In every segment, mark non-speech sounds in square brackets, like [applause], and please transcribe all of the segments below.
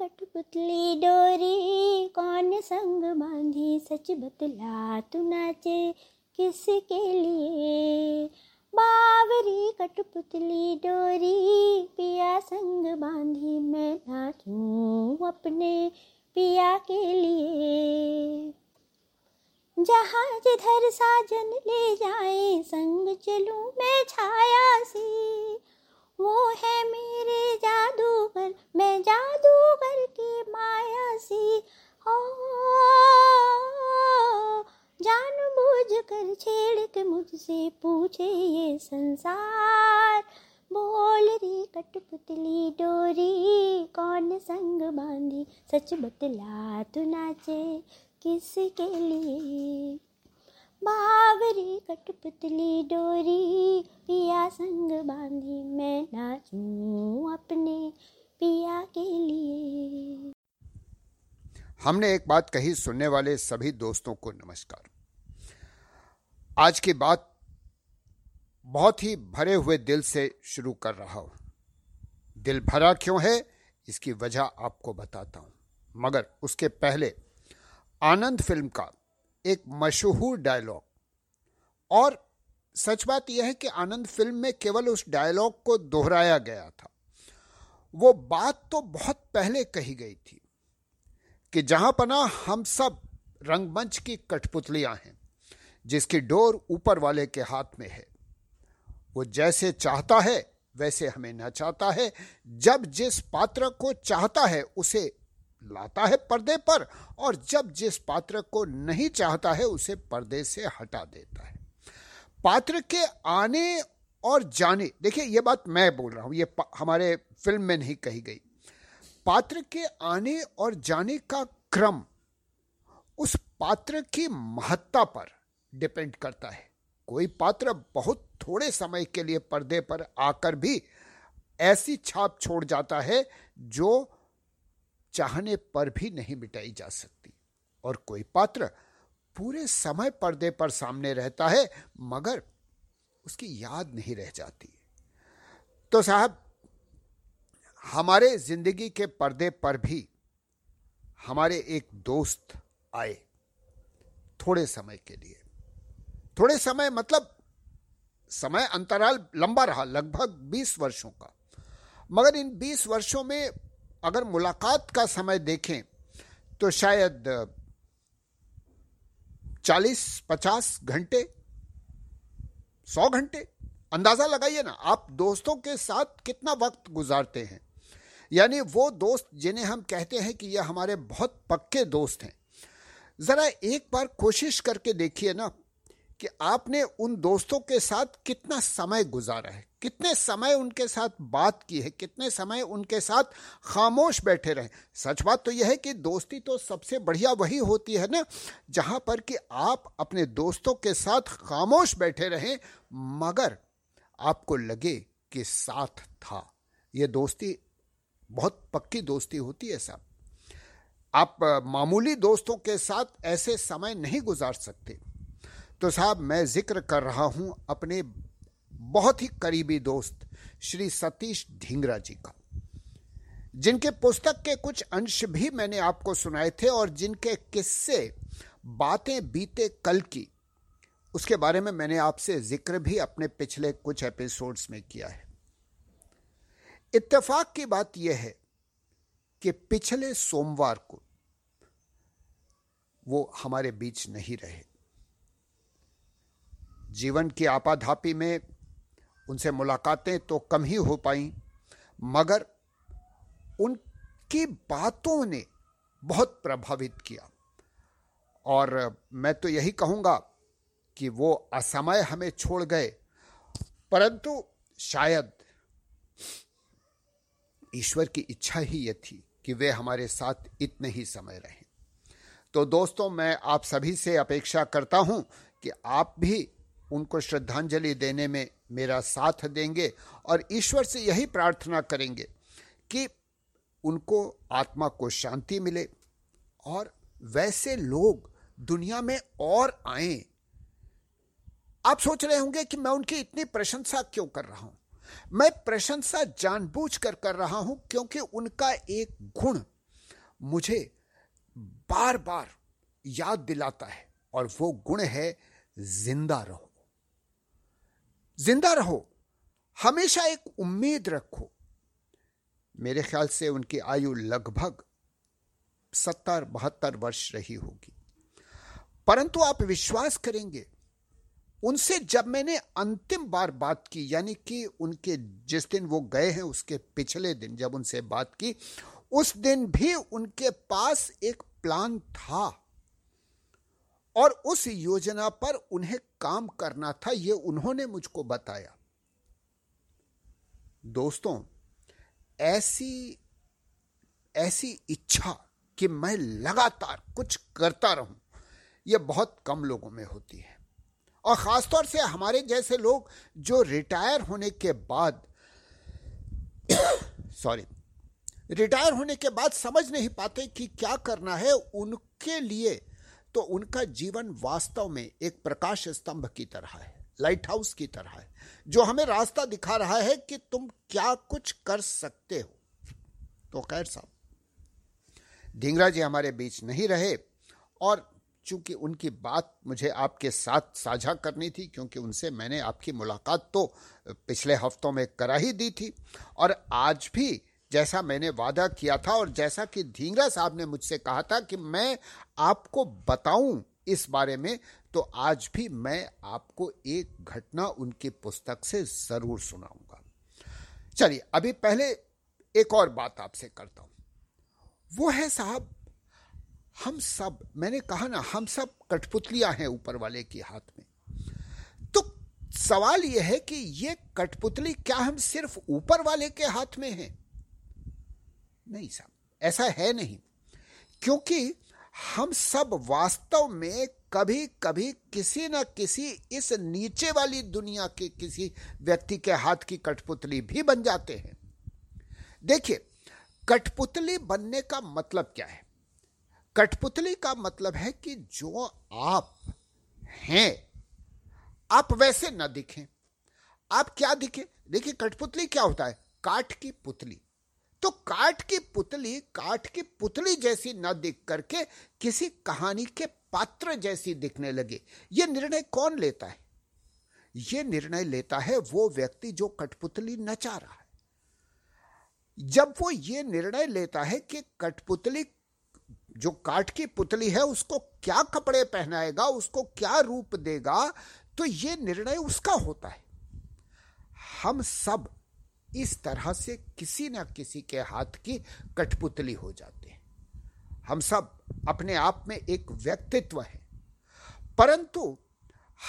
कठपुतली डोरी, कौन संग बांधी सच बतला तू नाचे किसके लिए? बावरी कठपुतली डोरी, पिया संग बांधी मैं नाचूं अपने पिया के लिए। जहाँ जिधर साजन ले जाए, संग चलूँ मैं छाया सी। वो है मेरे जादूगर, मैं जादूगर की माया सी। हो जान बूझ कर छेड़ के मुझसे पूछे ये संसार। बोल री कठपुतली डोरी, कौन संग बांधी? सच बतला तू नाचे किसके लिए? बावरी कठपुतली डोरी, पिया संग बांधी मैं नाचूं अपने पिया के लिए। हमने एक बात कही सुनने वाले सभी दोस्तों को नमस्कार। आज की बात बहुत ही भरे हुए दिल से शुरू कर रहा हूँ। दिल भरा क्यों है, इसकी वजह आपको बताता हूँ। मगर उसके पहले आनंद फ़िल्म का एक मशहूर डायलॉग और सच बात यह है कि आनंद फ़िल्म में केवल उस डायलॉग को दोहराया गया था। वो बात तो बहुत पहले कही गई थी कि जहाँ पना हम सब रंगमंच की कठपुतलियाँ हैं, जिसकी डोर ऊपर वाले के हाथ में है। वो जैसे चाहता है, वैसे हमें नचाता है। जब जिस पात्र को चाहता है, उसे लाता है पर्दे पर और जब जिस पात्र को नहीं चाहता है, उसे पर्दे से हटा देता है। पात्र के आने और जाने, देखिए ये बात मैं बोल रहा हूँ, ये हमारे फ़िल्म में नहीं कही गई। पात्र के आने और जाने का क्रम उस पात्र की महत्ता पर डिपेंड करता है। कोई पात्र बहुत थोड़े समय के लिए पर्दे पर आकर भी ऐसी छाप छोड़ जाता है जो चाहने पर भी नहीं मिटाई जा सकती। और कोई पात्र पूरे समय पर्दे पर सामने रहता है, मगर उसकी याद नहीं रह जाती। तो साहब, हमारे ज़िंदगी के पर्दे पर भी हमारे एक दोस्त आए थोड़े समय के लिए। थोड़े समय मतलब समय अंतराल लंबा रहा, लगभग 20 वर्षों का। मगर इन 20 वर्षों में अगर मुलाकात का समय देखें तो शायद 40-50 घंटे 100 घंटे, अंदाज़ा लगाइए ना, आप दोस्तों के साथ कितना वक्त गुजारते हैं? यानी वो दोस्त जिन्हें हम कहते हैं कि ये हमारे बहुत पक्के दोस्त हैं। जरा एक बार कोशिश करके देखिए ना कि आपने उन दोस्तों के साथ कितना समय गुजारा है, कितने समय उनके साथ बात की है, कितने समय उनके साथ खामोश बैठे रहे। सच बात तो यह है कि दोस्ती तो सबसे बढ़िया वही होती है ना, जहाँ पर कि आप अपने दोस्तों के साथ खामोश बैठे रहें, मगर आपको लगे कि साथ था। यह दोस्ती, बहुत पक्की दोस्ती होती है साहब। आप मामूली दोस्तों के साथ ऐसे समय नहीं गुजार सकते। तो साहब, मैं ज़िक्र कर रहा हूँ अपने बहुत ही करीबी दोस्त, श्री सतीश ढींगरा जी का, जिनके पुस्तक के कुछ अंश भी मैंने आपको सुनाए थे और जिनके किस्से, बातें बीते कल की, उसके बारे में मैंने आपसे ज़िक्र भी अपने पिछले कुछ एपिसोड्स में किया है। इत्तेफाक की बात यह है कि पिछले सोमवार को वो हमारे बीच नहीं रहे। जीवन की आपाधापी में उनसे मुलाकातें तो कम ही हो पाई, मगर उनकी बातों ने बहुत प्रभावित किया। और मैं तो यही कहूँगा कि वो असमय हमें छोड़ गए, परंतु शायद ईश्वर की इच्छा ही ये थी कि वे हमारे साथ इतने ही समय रहें। तो दोस्तों, मैं आप सभी से अपेक्षा करता हूँ कि आप भी उनको श्रद्धांजलि देने में मेरा साथ देंगे और ईश्वर से यही प्रार्थना करेंगे कि उनको आत्मा को शांति मिले और वैसे लोग दुनिया में और आए। आप सोच रहे होंगे कि मैं उनकी इतनी प्रशंसा क्यों कर रहा हूँ? मैं प्रशंसा जानबूझकर कर रहा हूँ क्योंकि उनका एक गुण मुझे बार बार याद दिलाता है और वो गुण है ज़िंदा रहो। ज़िंदा रहो। हमेशा एक उम्मीद रखो। मेरे ख्याल से उनकी आयु लगभग सत्तर, बहत्तर वर्ष रही होगी। परंतु आप विश्वास करेंगे, उनसे जब मैंने अंतिम बार बात की, यानी कि उनके जिस दिन वो गए हैं, उसके पिछले दिन जब उनसे बात की, उस दिन भी उनके पास एक प्लान था। और उस योजना पर उन्हें काम करना था, ये उन्होंने मुझको बताया। दोस्तों, ऐसी ऐसी इच्छा कि मैं लगातार कुछ करता रहूँ यह बहुत कम लोगों में होती है। और ख़ासतौर से हमारे जैसे लोग जो रिटायर होने के बाद, [coughs] सॉरी, रिटायर होने के बाद समझ नहीं पाते कि क्या करना है, उनके लिए तो उनका जीवन वास्तव में एक प्रकाश स्तंभ की तरह है लाइट हाउस की तरह है, जो हमें रास्ता दिखा रहा है कि तुम क्या कुछ कर सकते हो। तो खैर साहब ढींगरा जी हमारे बीच नहीं रहे और चूँकि उनकी बात मुझे आपके साथ साझा करनी थी, क्योंकि उनसे मैंने आपकी मुलाकात तो पिछले हफ्तों में करा ही दी थी, और आज भी जैसा मैंने वादा किया था और जैसा कि धींगरा साहब ने मुझसे कहा था कि मैं आपको बताऊँ इस बारे में तो आज भी मैं आपको एक घटना उनकी पुस्तक से ज़रूर सुनाऊँगा। चलिए, अभी पहले एक और बात आपसे करता हूँ। वो है साहब, हम सब, मैंने कहा ना, हम सब कठपुतलियाँ हैं ऊपर वाले के हाथ में। तो सवाल यह है कि ये कठपुतली क्या हम सिर्फ़ ऊपर वाले के हाथ में हैं? नहीं साहब ऐसा है नहीं। क्योंकि हम सब वास्तव में कभी कभी किसी न किसी इस नीचे वाली दुनिया के किसी व्यक्ति के हाथ की कठपुतली भी बन जाते हैं। देखिए, कठपुतली बनने का मतलब क्या है? कठपुतली का मतलब है कि जो आप हैं, आप वैसे न दिखें। आप क्या दिखें? देखिए, कठपुतली क्या होता है? काठ की पुतली। तो काठ की पुतली काठ की पुतली जैसी न दिख करके किसी कहानी के पात्र जैसी दिखने लगे। यह निर्णय कौन लेता है? यह निर्णय लेता है वो व्यक्ति जो कठपुतली नचा रहा है। जब वो ये निर्णय लेता है कि कठपुतली जो काठ की पुतली है, उसको क्या कपड़े पहनाएगा, उसको क्या रूप देगा तो ये निर्णय उसका होता है। हम सब इस तरह से किसी न किसी के हाथ की कठपुतली हो जाते हैं। हम सब अपने आप में एक व्यक्तित्व है। परंतु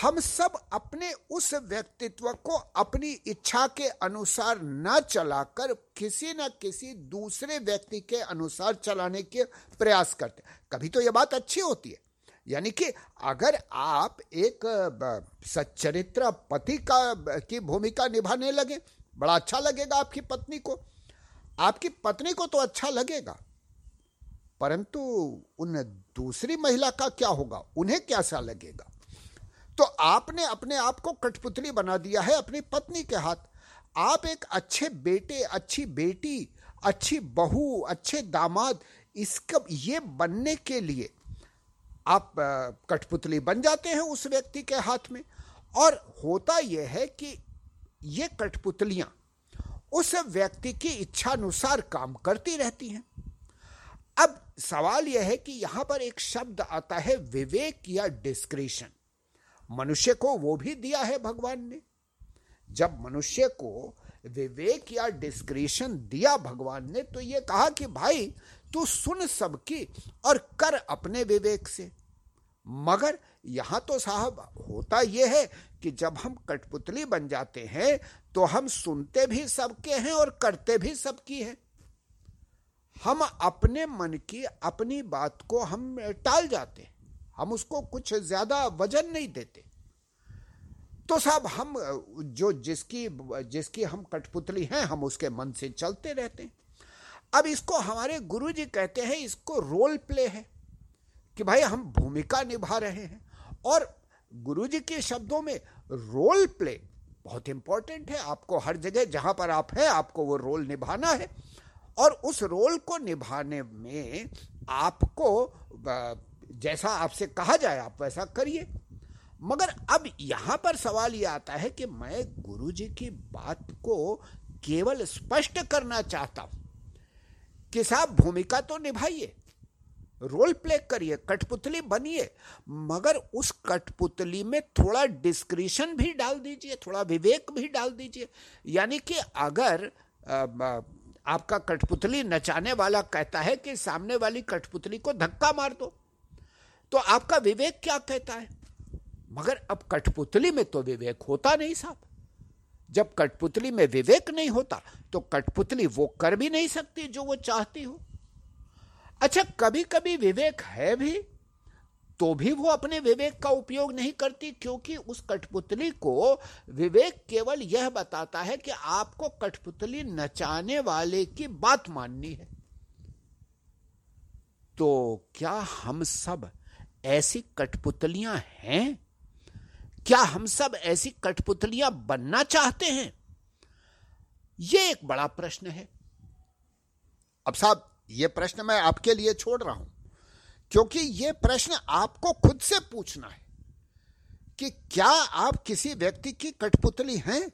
हम सब अपने उस व्यक्तित्व को अपनी इच्छा के अनुसार न चलाकर किसी न किसी दूसरे व्यक्ति के अनुसार चलाने के प्रयास करते कभी तो यह बात अच्छी होती है। यानी कि अगर आप एक सच्चरित्र पति का, की भूमिका निभाने लगे बड़ा अच्छा लगेगा आपकी पत्नी को। आपकी पत्नी को तो अच्छा लगेगा, परंतु उन दूसरी महिला का क्या होगा? उन्हें कैसा लगेगा? तो आपने अपने आप को कठपुतली बना दिया है अपनी पत्नी के हाथ। आप एक अच्छे बेटे, अच्छी बेटी, अच्छी बहू, अच्छे दामाद, इसका, ये बनने के लिए आप कठपुतली बन जाते हैं उस व्यक्ति के हाथ में। और होता यह है कि ये कठपुतलियाँ उस व्यक्ति की इच्छा अनुसार काम करती रहती हैं। अब सवाल यह है कि यहाँ पर एक शब्द आता है विवेक या डिस्क्रिशन मनुष्य को वो भी दिया है भगवान ने। जब मनुष्य को विवेक या डिस्क्रिशन दिया भगवान ने तो ये कहा कि भाई, तू सुन सबकी और कर अपने विवेक से। मगर यहाँ तो साहब होता यह है कि जब हम कठपुतली बन जाते हैं तो हम सुनते भी सबके हैं और करते भी सबकी हैं। हम अपने मन की अपनी बात को हम टाल जाते हैं। हम उसको कुछ ज़्यादा वज़न नहीं देते। तो साहब हम, जो जिसकी जिसकी हम कठपुतली हैं, हम उसके मन से चलते रहते हैं। अब इसको हमारे गुरु जी कहते हैं, इसको रोल प्ले है। कि भाई हम भूमिका निभा रहे हैं। और गुरु जी के शब्दों में रोल प्ले बहुत इंपॉर्टेंट है। आपको हर जगह जहाँ पर आप हैं, आपको वो रोल निभाना है। और उस रोल को निभाने में आपको जैसा आपसे कहा जाए, आप वैसा करिए। मगर अब यहाँ पर सवाल ये आता है कि मैं गुरु जी की बात को केवल स्पष्ट करना चाहता हूँ। कि साहब, भूमिका तो निभाइए। रोल प्ले करिए, कठपुतली बनिए, मगर उस कठपुतली में थोड़ा डिस्क्रिशन भी डाल दीजिए, थोड़ा विवेक भी डाल दीजिए। यानी कि अगर आपका कठपुतली नचाने वाला कहता है कि सामने वाली कठपुतली को धक्का मार दो तो आपका विवेक क्या कहता है? मगर अब कठपुतली में तो विवेक होता नहीं साहब। जब कठपुतली में विवेक नहीं होता तो कठपुतली वो कर भी नहीं सकती जो वो चाहती हो। अच्छा कभी कभी विवेक है भी तो भी वो अपने विवेक का उपयोग नहीं करती, क्योंकि उस कठपुतली को विवेक केवल यह बताता है कि आपको कठपुतली नचाने वाले की बात माननी है। तो क्या हम सब ऐसी कठपुतलियाँ हैं? क्या हम सब ऐसी कठपुतलियाँ बनना चाहते हैं? यह एक बड़ा प्रश्न है। अब साहब यह प्रश्न मैं आपके लिए छोड़ रहा हूँ। क्योंकि यह प्रश्न आपको खुद से पूछना है कि क्या आप किसी व्यक्ति की कठपुतली हैं?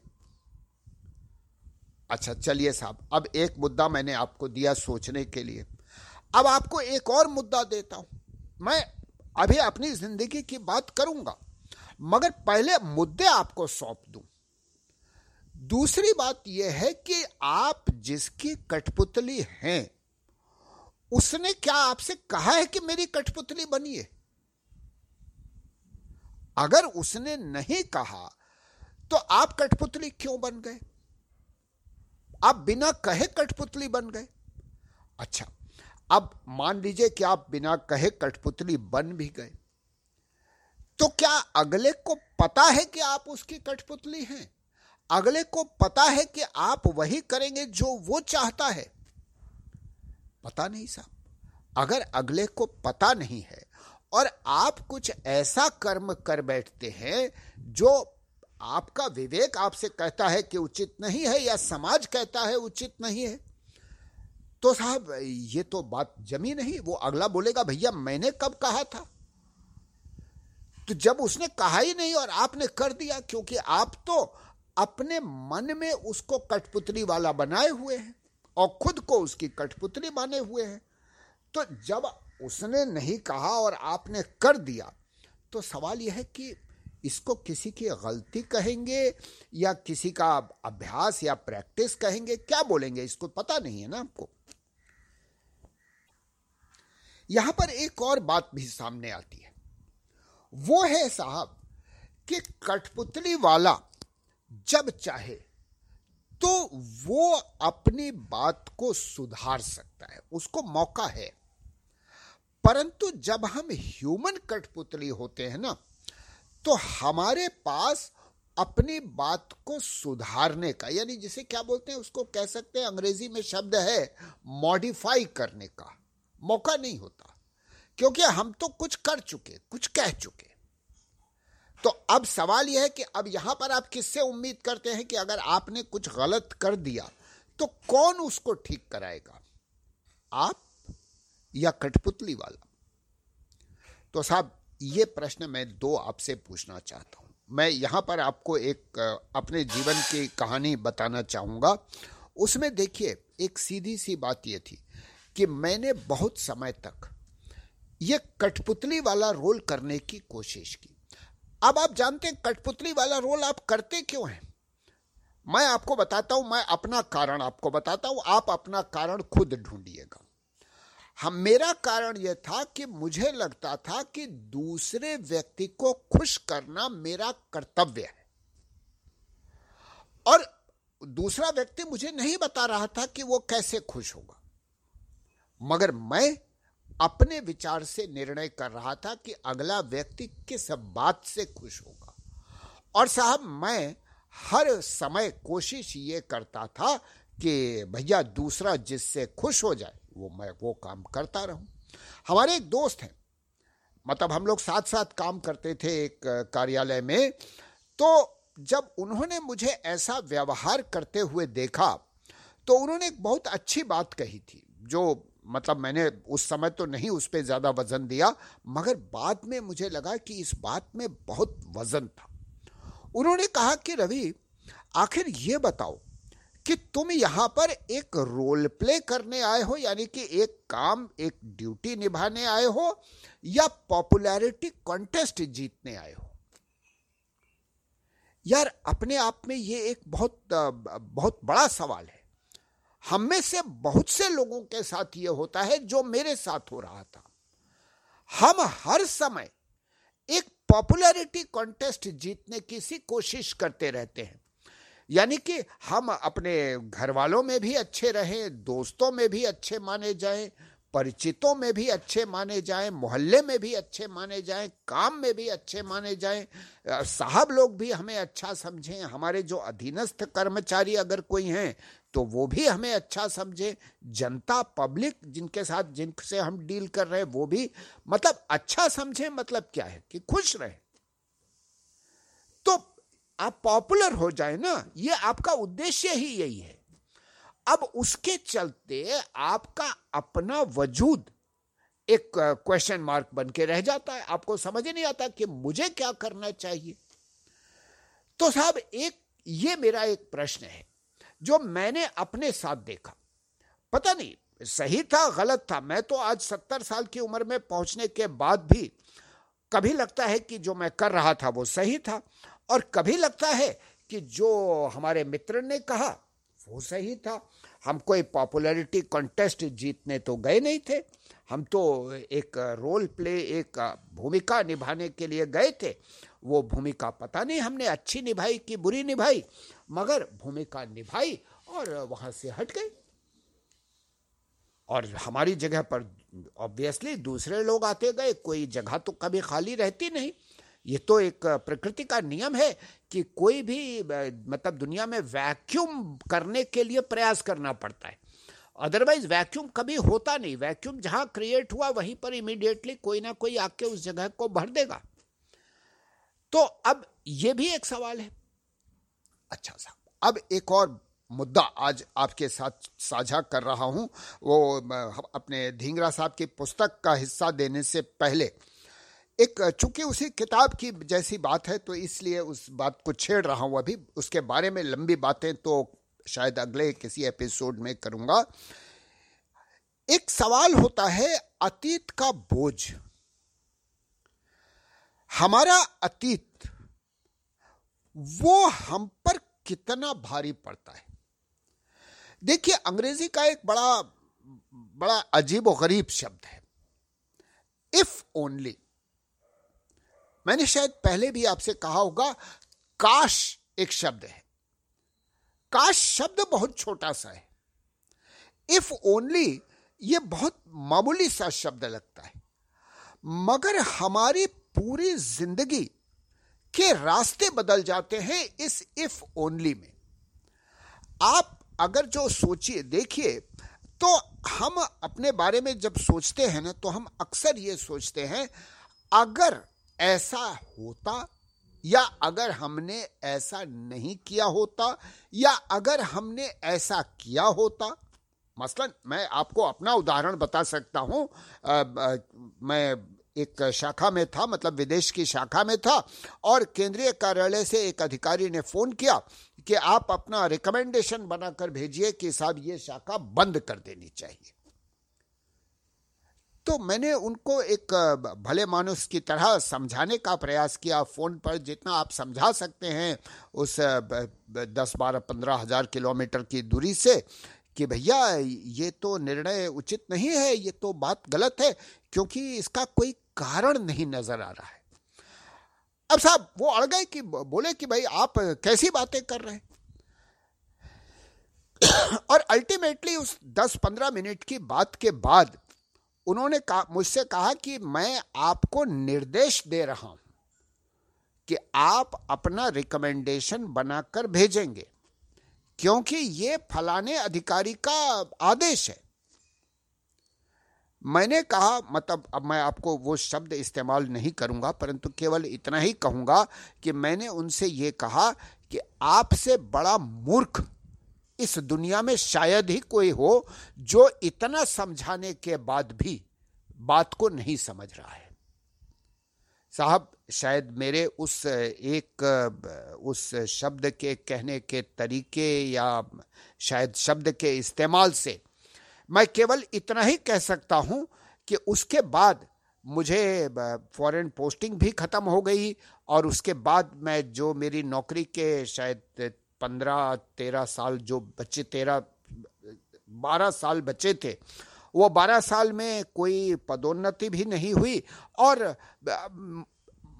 अच्छा चलिए साहब, अब एक मुद्दा मैंने आपको दिया सोचने के लिए। अब आपको एक और मुद्दा देता हूँ। मैं अभी अपनी ज़िंदगी की बात करूँगा, मगर पहले मुद्दे आपको सौंप दूँ। दूसरी बात यह है कि आप जिसकी कठपुतली हैं उसने क्या आपसे कहा है कि मेरी कठपुतली बनिए अगर उसने नहीं कहा तो आप कठपुतली क्यों बन गए? आप बिना कहे कठपुतली बन गए। अच्छा अब मान लीजिए कि आप बिना कहे कठपुतली बन भी गए। तो क्या अगले को पता है कि आप उसकी कठपुतली हैं? अगले को पता है कि आप वही करेंगे जो वो चाहता है। पता नहीं साहब। अगर अगले को पता नहीं है और आप कुछ ऐसा कर्म कर बैठते हैं जो आपका विवेक आपसे कहता है कि उचित नहीं है या समाज कहता है उचित नहीं है तो साहब, ये तो बात जमी नहीं। वो अगला बोलेगा, भैया, मैंने कब कहा था? तो जब उसने कहा ही नहीं और आपने कर दिया, क्योंकि आप तो अपने मन में उसको कठपुतली वाला बनाए हुए हैं। और खुद को उसकी कठपुतली माने हुए हैं। तो जब उसने नहीं कहा और आपने कर दिया तो सवाल यह है कि इसको किसी की गलती कहेंगे या किसी का अभ्यास या प्रैक्टिस कहेंगे? क्या बोलेंगे? इसको पता नहीं है ना आपको। यहाँ पर एक और बात भी सामने आती है। वो है साहब कि कठपुतली वाला जब चाहे तो वो अपनी बात को सुधार सकता है, उसको मौका है। परंतु जब हम ह्यूमन कठपुतली होते हैं ना तो हमारे पास अपनी बात को सुधारने का, यानी जिसे क्या बोलते हैं, उसको कह सकते हैं, अंग्रेज़ी में शब्द है मॉडिफाई करने का मौका नहीं होता। क्योंकि हम तो कुछ कर चुके, कुछ कह चुके। तो अब सवाल यह है कि अब यहाँ पर आप किससे उम्मीद करते हैं कि अगर आपने कुछ गलत कर दिया तो कौन उसको ठीक कराएगा? आप या कठपुतली वाला? तो साहब, ये प्रश्न मैं दो आपसे पूछना चाहता हूँ। मैं यहाँ पर आपको एक अपने जीवन की कहानी बताना चाहूँगा। उसमें देखिए, एक सीधी सी बात यह थी कि मैंने बहुत समय तक ये कठपुतली वाला रोल करने की कोशिश की। अब आप जानते हैं कठपुतली वाला रोल आप करते क्यों हैं? मैं आपको बताता हूँ, मैं अपना कारण आपको बताता हूँ, आप अपना कारण खुद ढूंढिएगा। हम, मेरा कारण यह था कि मुझे लगता था कि दूसरे व्यक्ति को खुश करना मेरा कर्तव्य है। और दूसरा व्यक्ति मुझे नहीं बता रहा था कि वो कैसे खुश होगा। मगर मैं अपने विचार से निर्णय कर रहा था कि अगला व्यक्ति किस बात से खुश होगा। और साहब, मैं हर समय कोशिश ये करता था कि भैया दूसरा जिससे खुश हो जाए, वो मैं वो काम करता रहूँ। हमारे एक दोस्त हैं मतलब हम लोग साथ साथ काम करते थे एक कार्यालय में तो जब उन्होंने मुझे ऐसा व्यवहार करते हुए देखा तो उन्होंने एक बहुत अच्छी बात कही थी, जो मतलब मैंने उस समय तो नहीं उस पर ज़्यादा वज़न दिया, मगर बाद में मुझे लगा कि इस बात में बहुत वज़न था। उन्होंने कहा कि, रवि, आखिर ये बताओ कि तुम यहाँ पर एक रोल प्ले करने आए हो, यानी कि एक काम, एक ड्यूटी निभाने आए हो, या पॉपुलैरिटी कॉन्टेस्ट जीतने आए हो? यार, अपने आप में ये एक बहुत बहुत बड़ा सवाल है। हम में से बहुत से लोगों के साथ ये होता है जो मेरे साथ हो रहा था। हम हर समय एक पॉपुलैरिटी कॉन्टेस्ट जीतने की सी कोशिश करते रहते हैं। यानी कि हम अपने घर वालों में भी अच्छे रहें, दोस्तों में भी अच्छे माने जाएँ परिचितों में भी अच्छे माने जाएँ, मोहल्ले में भी अच्छे माने जाएँ, काम में भी अच्छे माने जाएँ साहब लोग भी हमें अच्छा समझें, हमारे जो अधीनस्थ कर्मचारी अगर कोई हैं तो वो भी हमें अच्छा समझे। जनता पब्लिक जिनके साथ जिनसे हम डील कर रहे हैं, वो भी मतलब अच्छा समझे मतलब क्या है? कि खुश रहे। तो आप पॉपुलर हो जाए ना, ये आपका उद्देश्य ही यही है। अब उसके चलते आपका अपना वजूद एक क्वेश्चन मार्क बन के रह जाता है। आपको समझ नहीं आता कि मुझे क्या करना चाहिए। तो साहब, एक, ये मेरा एक प्रश्न है, जो मैंने अपने साथ देखा। पता नहीं, सही था, गलत था। मैं तो आज सत्तर साल की उम्र में पहुँचने के बाद भी कभी लगता है कि जो मैं कर रहा था वो सही था, और कभी लगता है कि जो हमारे मित्र ने कहा वो सही था। हम कोई पॉपुलैरिटी कॉन्टेस्ट जीतने तो गए नहीं थे। हम तो एक रोल प्ले, एक भूमिका निभाने के लिए गए थे। वो भूमिका पता नहीं हमने अच्छी निभाई कि बुरी निभाई, मगर भूमिका निभाई और वहाँ से हट गए और हमारी जगह पर ऑब्वियसली दूसरे लोग आते गए, कोई जगह तो कभी खाली रहती नहीं। ये तो एक प्रकृति का नियम है कि कोई भी मतलब दुनिया में वैक्यूम करने के लिए प्रयास करना पड़ता है। अदरवाइज़ वैक्यूम कभी होता नहीं। वैक्यूम जहाँ क्रिएट हुआ वहीं पर इमीडिएटली कोई ना कोई आके उस जगह को भर देगा। तो अब ये भी एक सवाल है। अच्छा साहब, अब एक और मुद्दा आज आपके साथ साझा कर रहा हूँ। वो अपने धींगरा साहब की पुस्तक का हिस्सा देने से पहले एक, चूँकि उसी किताब की जैसी बात है तो इसलिए उस बात को छेड़ रहा हूँ अभी। उसके बारे में लंबी बातें तो शायद अगले किसी एपिसोड में करूँगा। एक सवाल होता है, अतीत का बोझ। हमारा अतीत, वो हम पर कितना भारी पड़ता है? देखिए, अंग्रेज़ी का एक बड़ा बड़ा अजीब और गरीब शब्द है। इफ़ ओनली मैंने शायद पहले भी आपसे कहा होगा, काश एक शब्द है। काश शब्द बहुत छोटा सा है। इफ़ ओनली ये बहुत मामूली सा शब्द लगता है। मगर हमारी पूरी ज़िंदगी के रास्ते बदल जाते हैं इस इफ़ ओनली में। आप अगर जो सोचिए, देखिए तो हम अपने बारे में जब सोचते हैं ना तो हम अक्सर ये सोचते हैं, अगर ऐसा होता या अगर हमने ऐसा नहीं किया होता या अगर हमने ऐसा किया होता, मसलन मैं आपको अपना उदाहरण बता सकता हूँ। मैं एक शाखा में था मतलब विदेश की शाखा में था और केंद्रीय कार्यालय से एक अधिकारी ने फ़ोन किया कि आप अपना रिकमेंडेशन बनाकर भेजिए कि साहब ये शाखा बंद कर देनी चाहिए। तो मैंने उनको एक भले मानुस की तरह समझाने का प्रयास किया, फ़ोन पर जितना आप समझा सकते हैं उस दस बारह पंद्रह हज़ार किलोमीटर की दूरी से, कि भैया ये तो निर्णय उचित नहीं है, ये तो बात गलत है, क्योंकि इसका कोई कारण नहीं नज़र आ रहा है। अब साहब, वो अड़ गए कि बोले कि भाई आप कैसी बातें कर रहे हैं? और अल्टीमेटली उस 10-15 मिनट की बात के बाद उन्होंने कहा, मुझसे कहा कि मैं आपको निर्देश दे रहा हूँ कि आप अपना रिकमेंडेशन बनाकर भेजेंगे, क्योंकि ये फलाने अधिकारी का आदेश है। मैंने कहा मतलब अब मैं आपको वो शब्द इस्तेमाल नहीं करूँगा, परंतु केवल इतना ही कहूँगा कि मैंने उनसे ये कहा कि आपसे बड़ा मूर्ख इस दुनिया में शायद ही कोई हो जो इतना समझाने के बाद भी बात को नहीं समझ रहा है। साहब, शायद मेरे उस एक, उस शब्द के कहने के तरीके या शायद शब्द के इस्तेमाल से मैं केवल इतना ही कह सकता हूँ कि उसके बाद मुझे फॉरेन पोस्टिंग भी ख़त्म हो गई और उसके बाद मैं जो मेरी नौकरी के शायद पंद्रह तेरह साल जो बच्चे, तेरह, बारह साल बचे थे, वो बारह साल में कोई पदोन्नति भी नहीं हुई और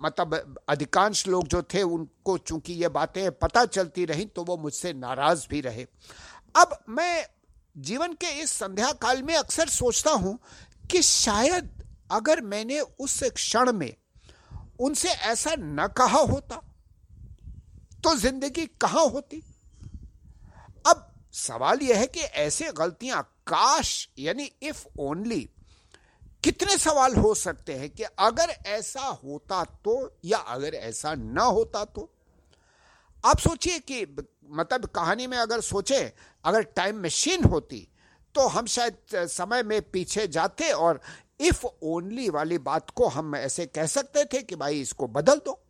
मतलब अधिकांश लोग जो थे उनको चूँकि ये बातें पता चलती रही तो वो मुझसे नाराज़ भी रहे। अब मैं जीवन के इस संध्या काल में अक्सर सोचता हूँ कि शायद अगर मैंने उस क्षण में उनसे ऐसा न कहा होता तो ज़िंदगी कहाँ होती? अब सवाल यह है कि ऐसे गलतियाँ काश, यानी इफ़ ओनली कितने सवाल हो सकते हैं कि अगर ऐसा होता तो या अगर ऐसा ना होता तो? आप सोचिए कि मतलब कहानी में अगर सोचे, अगर टाइम मशीन होती तो हम शायद समय में पीछे जाते और इफ़ ओनली वाली बात को हम ऐसे कह सकते थे कि भाई इसको बदल दो।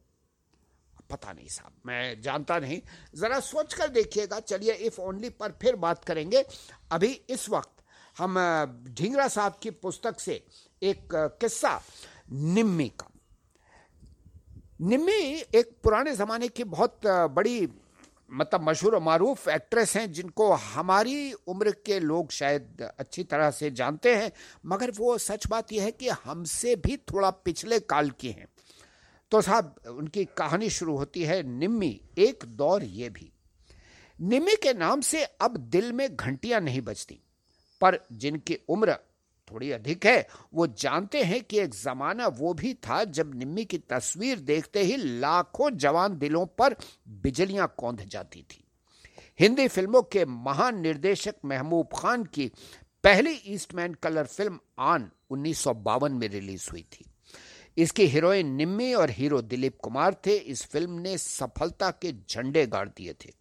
पता नहीं साहब, मैं जानता नहीं। जरा सोच कर देखिएगा, चलिए इफ़ ओनली पर फिर बात करेंगे। अभी इस वक्त हम ढींगरा साहब की पुस्तक से एक किस्सा निम्मी का। निम्मी एक पुराने जमाने की बहुत बड़ी मतलब मशहूर और मारूफ एक्ट्रेस हैं, जिनको हमारी उम्र के लोग शायद अच्छी तरह से जानते हैं, मगर वो सच बात यह है कि हमसे भी थोड़ा पिछले काल की हैं। तो साहब, उनकी कहानी शुरू होती है निम्मी, एक दौर ये भी। निम्मी के नाम से अब दिल में घंटियाँ नहीं बजती, पर जिनकी उम्र थोड़ी अधिक है, वो जानते हैं कि एक जमाना वो भी था जब निम्मी की तस्वीर देखते ही लाखों जवान दिलों पर बिजलियाँ कौंध जाती थी। हिंदी फ़िल्मों के महान निर्देशक महबूब खान की पहली ईस्टमैन कलर फ़िल्म आन उन्नीस सौ बावन में रिलीज़ हुई थी। इसकी हीरोइन निम्मी और हीरो दिलीप कुमार थे। इस फ़िल्म ने सफलता के झंडे गाड़ दिए थे।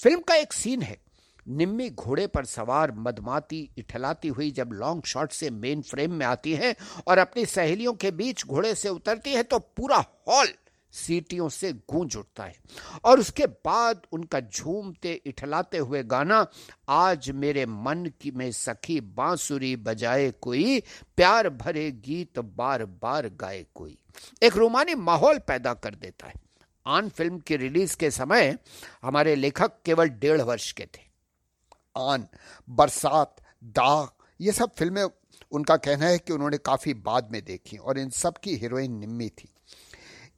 फ़िल्म का एक सीन है। निम्मी घोड़े पर सवार मदमाती इठलाती हुई जब लॉन्ग शॉट से मेन फ्रेम में आती है और अपनी सहेलियों के बीच घोड़े से उतरती है तो पूरा हॉल सीटियों से गूंज उठता है। और उसके बाद उनका झूमते, इठलाते हुए गाना, आज मेरे मन की में सखी बांसुरी बजाए कोई, प्यार भरे गीत बार बार गाए कोई। एक रोमानी माहौल पैदा कर देता है। आन फ़िल्म की रिलीज़ के समय हमारे लेखक केवल डेढ़ वर्ष के थे। आन, बरसात, दाग, ये सब फ़िल्में, उनका कहना है कि उन्होंने काफ़ी बाद में देखी और इन सब की हीरोइन निम्मी थी।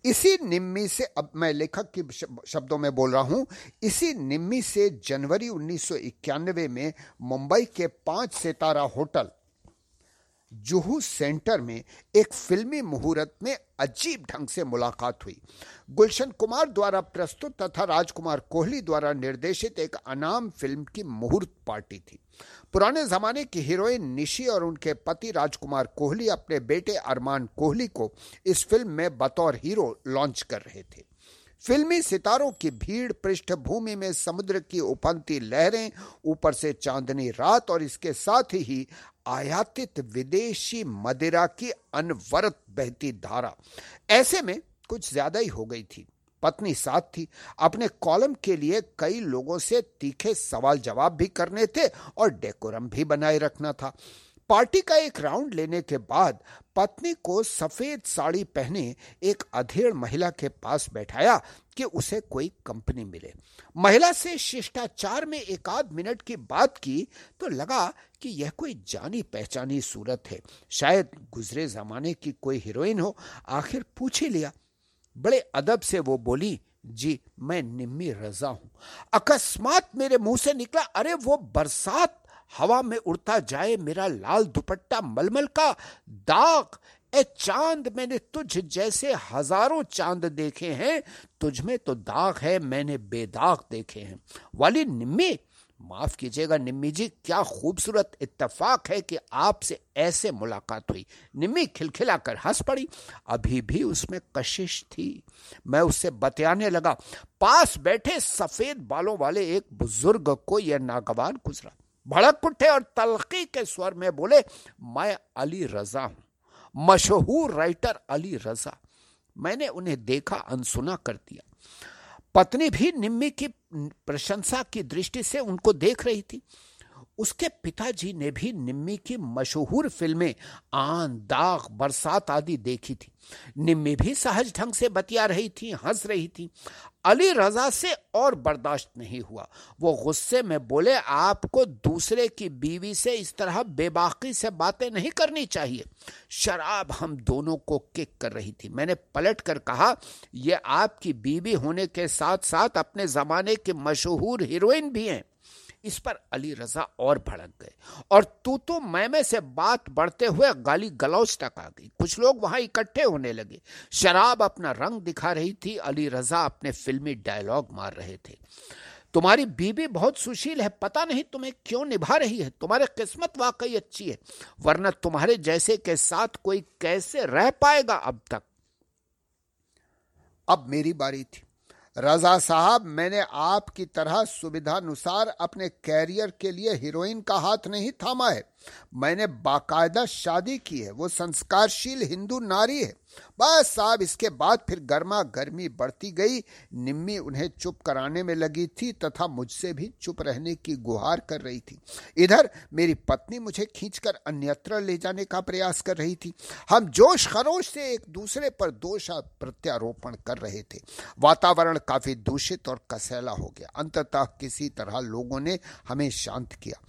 इसी निम्मी से, अब मैं लेखक की शब्दों में बोल रहा हूँ, इसी निम्मी से जनवरी 1991 में मुंबई के पाँच सितारा होटल जुहू सेंटर में एक फिल्मी मुहूर्त में अजीब ढंग से मुलाकात हुई। गुलशन कुमार द्वारा प्रस्तुत तथा राजकुमार कोहली द्वारा निर्देशित एक अनाम फ़िल्म की मुहूर्त पार्टी थी। पुराने जमाने की हीरोइन निशी और उनके पति राजकुमार कोहली अपने बेटे अरमान कोहली को इस फ़िल्म में बतौर हीरो लॉन्च कर रहे थे। फिल्मी सितारों की भीड़, पृष्ठभूमि में समुद्र की उफनती लहरें, ऊपर से चांदनी रात और इसके साथ ही आयातित विदेशी मदिरा की अनवरत बहती धारा। ऐसे में कुछ ज़्यादा ही हो गई थी। पत्नी साथ थी। अपने कॉलम के लिए कई लोगों से तीखे सवाल जवाब भी करने थे और डेकोरम भी बनाए रखना था। पार्टी का एक राउंड लेने के बाद पत्नी को सफ़ेद साड़ी पहने एक अधेड़ महिला के पास बैठाया कि उसे कोई कंपनी मिले। महिला से शिष्टाचार में एक आध मिनट की बात की तो लगा कि यह कोई जानी पहचानी सूरत है। शायद गुजरे जमाने की कोई हीरोइन हो, आखिर पूछ ही लिया। बड़े अदब से वो बोली, जी, मैं निम्मी रजा हूँ। अकस्मात मेरे मुँह से निकला, अरे वो बरसात, हवा में उड़ता जाए मेरा लाल दुपट्टा मलमल का दाग। ए चाँद, मैंने तुझ जैसे हज़ारों चाँद देखे हैं, तुझ में तो दाग है, मैंने बेदाग देखे हैं। वाली निम्मी माफ़ कीजिएगा निम्मी जी, क्या खूबसूरत इत्तेफाक है कि आपसे ऐसे मुलाकात हुई। निम्मी खिलखिलाकर हंस पड़ी। अभी भी उसमें कशिश थी। मैं उससे बतियाने लगा। पास बैठे सफ़ेद बालों वाले एक बुज़ुर्ग को यह नागवान गुजरा। भड़क उठे और तलखी के स्वर में बोले, मैं अली रजा हूँ। मशहूर राइटर अली रजा। मैंने उन्हें देखा, अनसुना कर दिया। पत्नी भी निम्मी की प्रशंसा की दृष्टि से उनको देख रही थी। उसके पिताजी ने भी निम्मी की मशहूर फ़िल्में आन, दाग, बरसात आदि देखी थी। निम्मी भी सहज ढंग से बतिया रही थी, हंस रही थी। अली रजा से और बर्दाश्त नहीं हुआ। वो गुस्से में बोले, आपको दूसरे की बीवी से इस तरह बेबाकी से बातें नहीं करनी चाहिए। शराब हम दोनों को किक कर रही थी। मैंने पलट कर कहा यह आपकी बीवी होने के साथ साथ अपने जमाने की मशहूर हीरोइन भी हैं। इस पर अली रजा और भड़क गए। और तू तो मैं में से बात बढ़ते हुए गाली गलौज तक आ गई। कुछ लोग वहाँ इकट्ठे होने लगे। शराब अपना रंग दिखा रही थी। अली रजा अपने फिल्मी डायलॉग मार रहे थे। तुम्हारी बीबी बहुत सुशील है। पता नहीं तुम्हें क्यों निभा रही है। तुम्हारी किस्मत वाकई अच्छी है। वरना तुम्हारे जैसे के साथ कोई कैसे रह पाएगा अब तक? अब मेरी बारी थी। रजा साहब, मैंने आपकी तरह सुविधानुसार अपने कैरियर के लिए हीरोइन का हाथ नहीं थामा है। मैंने बाकायदा शादी की है, वो संस्कारशील हिंदू नारी है। बस साहब, इसके बाद फिर गर्मा गर्मी बढ़ती गई, निम्मी उन्हें चुप कराने में लगी थी तथा मुझसे भी चुप रहने की गुहार कर रही थी। इधर मेरी पत्नी मुझे खींचकर अन्यत्र ले जाने का प्रयास कर रही थी। हम जोश खरोश से एक दूसरे पर दोष प्रत्यारोपण कर रहे थे। वातावरण काफ़ी दूषित और कसैला हो गया। अंततः किसी तरह लोगों ने हमें शांत किया।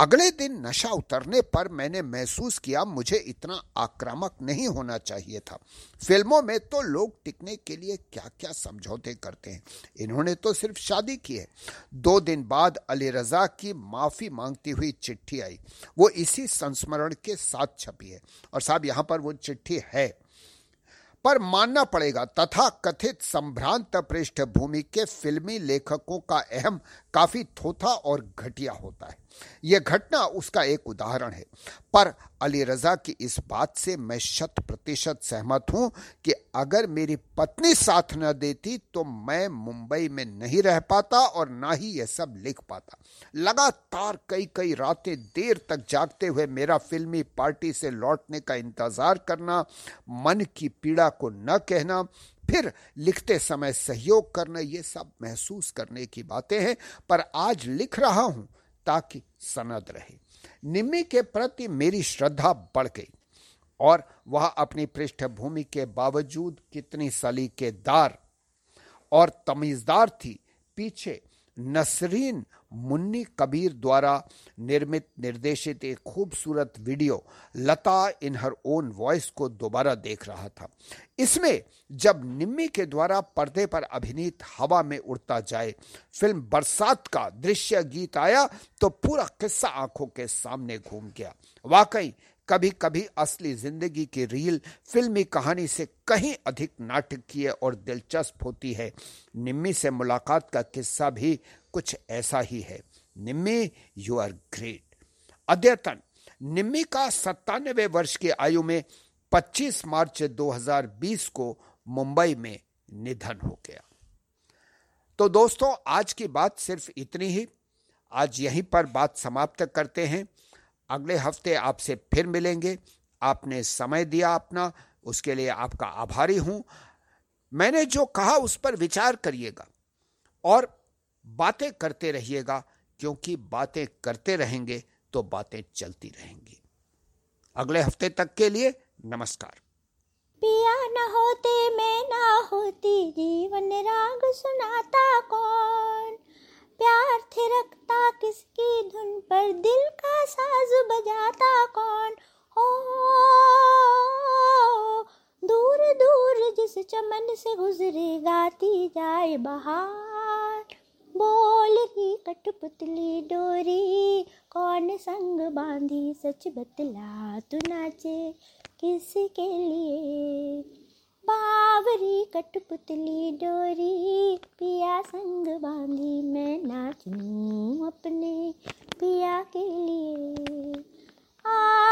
अगले दिन नशा उतरने पर मैंने महसूस किया मुझे इतना आक्रामक नहीं होना चाहिए था। फ़िल्मों में तो लोग टिकने के लिए क्या क्या समझौते करते हैं? इन्होंने तो सिर्फ़ शादी की है। दो दिन बाद अली रजा की माफ़ी मांगती हुई चिट्ठी आई। वो इसी संस्मरण के साथ छपी है। और साहब, यहाँ पर वो चिट्ठी है। पर मानना पड़ेगा तथा कथित संभ्रांत पृष्ठभूमि के फिल्मी लेखकों का अहम काफ़ी थोथा और घटिया होता है। यह घटना उसका एक उदाहरण है। पर अली रजा की इस बात से मैं शत प्रतिशत सहमत हूँ कि अगर मेरी पत्नी साथ न देती तो मैं मुंबई में नहीं रह पाता और ना ही यह सब लिख पाता। लगातार कई कई रातें देर तक जागते हुए मेरा फिल्मी पार्टी से लौटने का इंतज़ार करना, मन की पीड़ा को न कहना फिर लिखते समय सहयोग करना, ये सब महसूस करने की बातें हैं, पर आज लिख रहा हूँ ताकि सनद रहे। निम्मी के प्रति मेरी श्रद्धा बढ़ गई और वह अपनी पृष्ठभूमि के बावजूद कितनी सलीकेदार और तमीजदार थी। पीछे नसरीन मुन्नी कबीर द्वारा निर्मित, निर्देशित एक खूबसूरत video, Lata in her own voice को दोबारा देख रहा था। इसमें जब निम्मी के द्वारा पर्दे पर अभिनीत हवा में उड़ता जाए फ़िल्म बरसात का दृश्य गीत आया तो पूरा किस्सा आँखों के सामने घूम गया। वाकई कभी कभी असली ज़िंदगी की रील फिल्मी कहानी से कहीं अधिक नाटकीय और दिलचस्प होती है। निम्मी से मुलाकात का किस्सा भी कुछ ऐसा ही है। निम्मी यू आर ग्रेट अद्यतन, निम्मी का सत्तानवे वर्ष की आयु में 25 मार्च 2020 को मुंबई में निधन हो गया। तो दोस्तों, आज की बात सिर्फ़ इतनी ही। आज यहीं पर बात समाप्त करते हैं। अगले हफ़्ते आपसे फिर मिलेंगे। आपने समय दिया अपना, उसके लिए आपका आभारी हूँ। मैंने जो कहा उस पर विचार करिएगा। और बातें करते रहिएगा, क्योंकि बातें करते रहेंगे तो बातें चलती रहेंगी। अगले हफ़्ते तक के लिए नमस्कार। पिया न होते, मैं ना होती, जीवन राग सुनाता कौन? प्यार थिरकता किसकी धुन पर, दिल का साज बजाता कौन? हो, दूर दूर जिस चमन से गुजरे गाती जाए बहार। बोल ही कठपुतली डोरी, कौन संग बांधी सच बतला तू नाचे किसके लिए? बावरी कठपुतली डोरी, पिया संग बांधी मैं नाचूं अपने पिया के लिए। आ